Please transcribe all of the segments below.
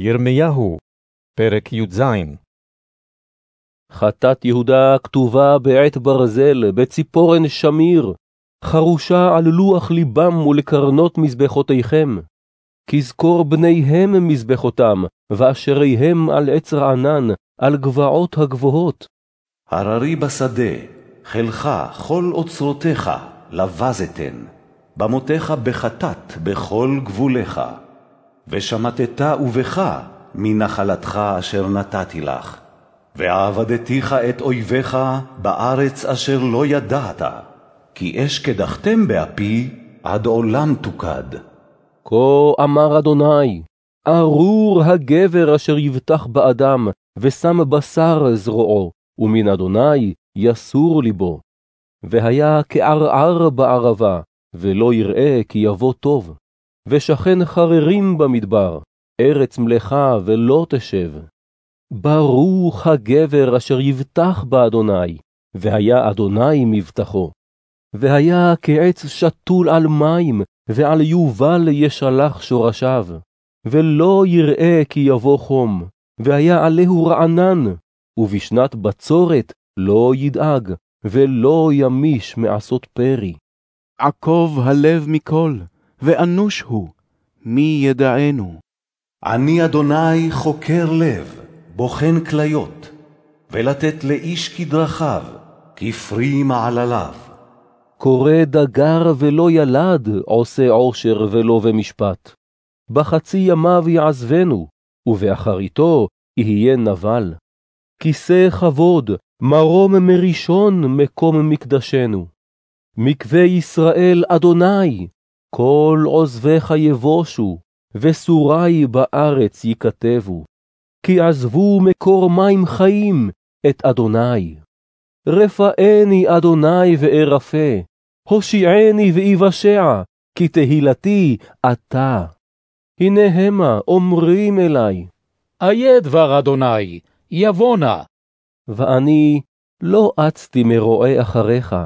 ירמיהו, פרק י"ז חטאת יהודה כתובה בעת ברזל, בציפורן שמיר, חרושה על לוח ליבם ולקרנות מזבחותיכם. כזכור בניהם מזבחותם, ואשריהם על עץ רענן, על גבעות הגבוהות. הררי בשדה, חילך, כל אוצרותיך, לבזתן, במותיך בחטאת בכל גבוליך. ושמטת ובך מנחלתך אשר נתתי לך. ועבדתיך את אויביך בארץ אשר לא ידעת, כי אש קדחתם באפי, עד עולם תוקד. כה אמר אדוני, ארור הגבר אשר יבטח באדם, ושם בשר זרועו, ומן אדוני יסור ליבו. והיה כערער בערבה, ולא יראה כי יבוא טוב. ושכן חררים במדבר, ארץ מלאכה ולא תשב. ברוך הגבר אשר יבטח באדוני, והיה אדוני מבטחו. והיה כעץ שתול על מים, ועל יובל ישלח שורשיו. ולא יראה כי יבוא חום, והיה עליהו רענן, ובשנת בצורת לא ידאג, ולא ימיש מעשות פרי. עקוב הלב מכל, ואנוש הוא, מי ידענו? אני אדוני חוקר לב, בוחן כליות, ולתת לאיש כדרכיו, כפרי מעלליו. קורא דגר ולא ילד, עושה עושר ולא במשפט. בחצי ימיו יעזבנו, ובאחריתו יהיה נבל. כיסא כבוד, מרום מראשון מקום מקדשנו. מקווה ישראל אדוני, כל עוזביך יבושו, וסורי בארץ ייכתבו. כי עזבו מקור מים חיים את אדוני. רפאני אדוני וארפה, הושיעני ואיוושע, כי תהילתי אתה. הנה המה אומרים אלי, איה דבר אדוני, יבוא נא. ואני לא אצתי מרועה אחריך,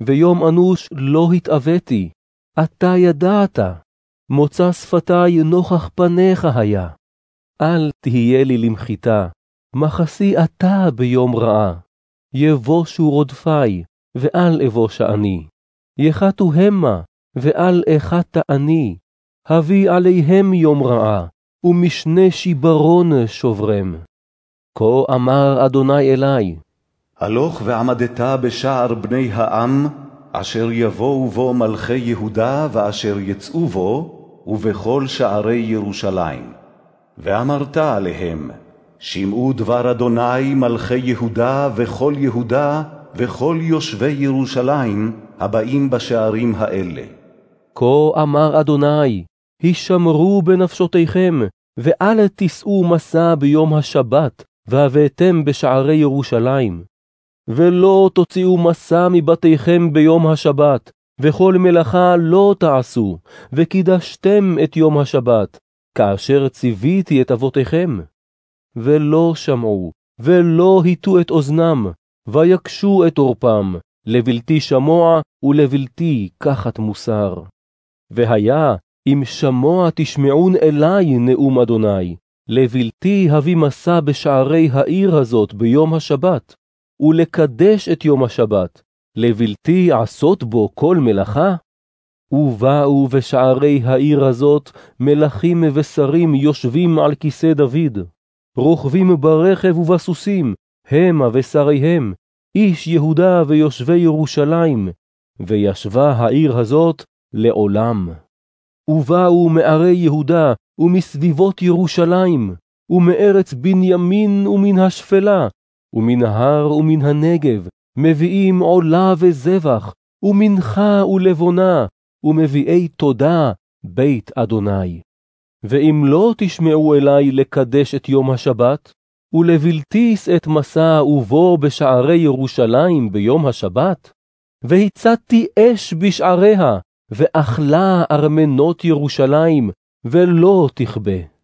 ויום אנוש לא התאוויתי, אתה ידעת, מוצא שפתי נוכח פניך היה. אל תהיה לי למחיתה, מחסי אתה ביום רעה. יבושו רודפי, ואל אבוש אני. יחתו המה, ואל אחת אני. הביא עליהם יום רעה, ומשנה שיברון שוברם. כה אמר אדוני אלי, הלוך ועמדת בשער בני העם, אשר יבואו בו מלכי יהודה ואשר יצאו בו, ובכל שערי ירושלים. ואמרת עליהם, שמעו דבר אדוני מלכי יהודה וכל יהודה וכל יושבי ירושלים הבאים בשערים האלה. כה אמר אדוני, הישמרו בנפשותיכם, ואל תישאו מסע ביום השבת, והבאתם בשערי ירושלים. ולא תוציאו מסע מבתיכם ביום השבת, וכל מלאכה לא תעשו, וקידשתם את יום השבת, כאשר ציוויתי את אבותיכם. ולא שמעו, ולא הטו את אוזנם, ויקשו את עורפם, לבלתי שמוע ולבלתי קחת מוסר. והיה, אם שמוע תשמעון אלי נאום אדוני, לבלתי הביא מסע בשערי העיר הזאת ביום השבת, ולקדש את יום השבת, לבלתי עשות בו כל מלאכה? ובאו בשערי העיר הזאת מלכים ושרים יושבים על כיסא דוד, רוכבים ברכב ובסוסים, המה ושריהם, איש יהודה ויושבי ירושלים, וישבה העיר הזאת לעולם. ובאו מערי יהודה ומסביבות ירושלים, ומארץ בנימין ומן השפלה, ומן ההר ומן הנגב, מביאים עולה וזבח, ומנחה ולבונה, ומביאי תודה בית אדוני. ואם לא תשמעו אלי לקדש את יום השבת, ולבלתי את מסע ובוא בשערי ירושלים ביום השבת, והצתי אש בשעריה, ואכלה ארמנות ירושלים, ולא תכבה.